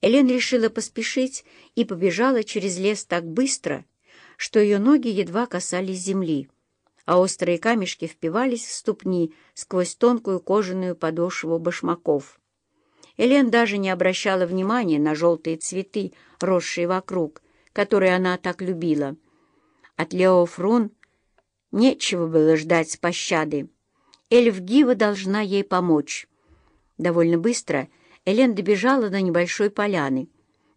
Элен решила поспешить и побежала через лес так быстро, что ее ноги едва касались земли, а острые камешки впивались в ступни сквозь тонкую кожаную подошву башмаков. Элен даже не обращала внимания на желтые цветы, росшие вокруг, которые она так любила. От Лео Фрун нечего было ждать пощады. Эльф Гива должна ей помочь. Довольно быстро Элен добежала до небольшой поляны,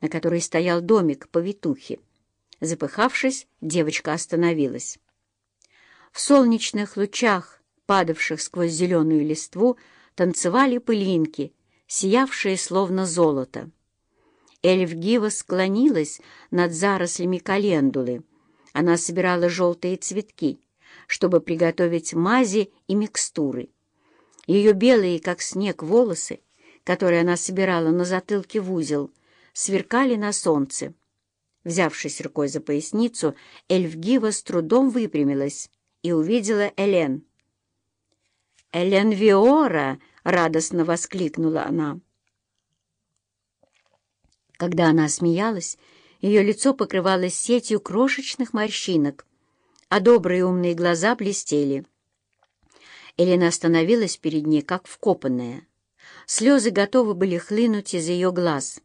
на которой стоял домик повитухи. Запыхавшись, девочка остановилась. В солнечных лучах, падавших сквозь зеленую листву, танцевали пылинки, сиявшие словно золото. Эльф Гива склонилась над зарослями календулы. Она собирала желтые цветки, чтобы приготовить мази и микстуры. Ее белые, как снег, волосы которые она собирала на затылке в узел, сверкали на солнце. Взявшись рукой за поясницу, Эльфгива с трудом выпрямилась и увидела Элен. «Элен Виора!» — радостно воскликнула она. Когда она смеялась, ее лицо покрывалось сетью крошечных морщинок, а добрые умные глаза блестели. Элена остановилась перед ней, как вкопанная. Слезы готовы были хлынуть из ее глаз.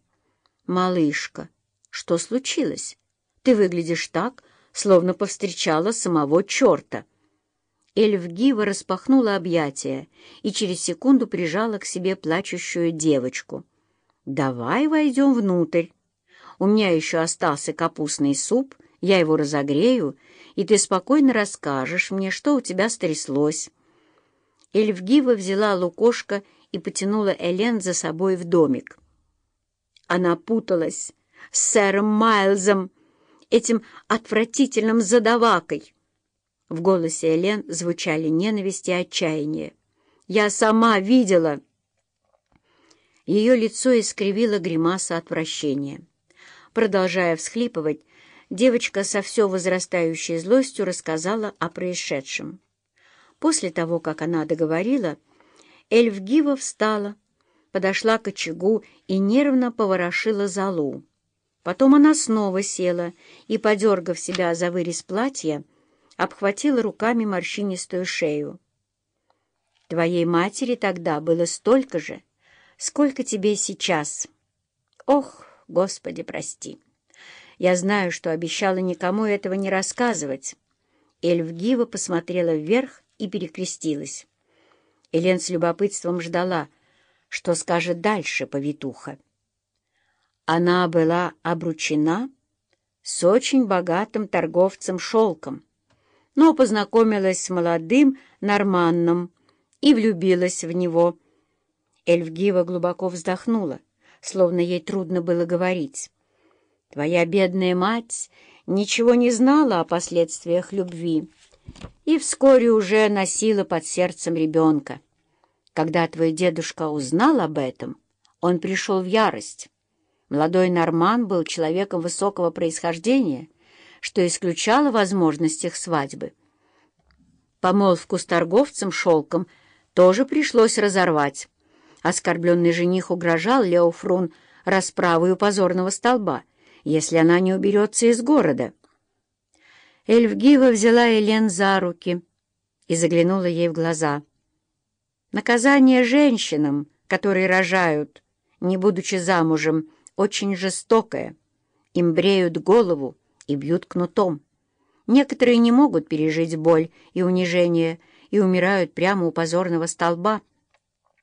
«Малышка, что случилось? Ты выглядишь так, словно повстречала самого черта». Эльфгива распахнула объятия и через секунду прижала к себе плачущую девочку. «Давай войдем внутрь. У меня еще остался капустный суп, я его разогрею, и ты спокойно расскажешь мне, что у тебя стряслось». Эльфгива взяла лукошко и потянула Элен за собой в домик. Она путалась с сэром Майлзом, этим отвратительным задавакой. В голосе Элен звучали ненависть и отчаяние. «Я сама видела!» Ее лицо искривило гримаса отвращения. Продолжая всхлипывать, девочка со все возрастающей злостью рассказала о происшедшем. После того, как она договорила, Эльфгива встала, подошла к очагу и нервно поворошила залу. Потом она снова села и, подергав себя за вырез платья, обхватила руками морщинистую шею. «Твоей матери тогда было столько же, сколько тебе сейчас. Ох, Господи, прости! Я знаю, что обещала никому этого не рассказывать». Эльфгива посмотрела вверх и перекрестилась. Элен с любопытством ждала, что скажет дальше повитуха. Она была обручена с очень богатым торговцем шелком, но познакомилась с молодым норманном и влюбилась в него. Эльфгива глубоко вздохнула, словно ей трудно было говорить. «Твоя бедная мать ничего не знала о последствиях любви» и вскоре уже носила под сердцем ребенка. Когда твой дедушка узнал об этом, он пришел в ярость. Молодой Норман был человеком высокого происхождения, что исключало возможность их свадьбы. Помолвку с торговцем шелком тоже пришлось разорвать. Оскорбленный жених угрожал Леофрун расправой у позорного столба, если она не уберется из города. Эльфгива взяла Элен за руки и заглянула ей в глаза. Наказание женщинам, которые рожают, не будучи замужем, очень жестокое. Им бреют голову и бьют кнутом. Некоторые не могут пережить боль и унижение и умирают прямо у позорного столба —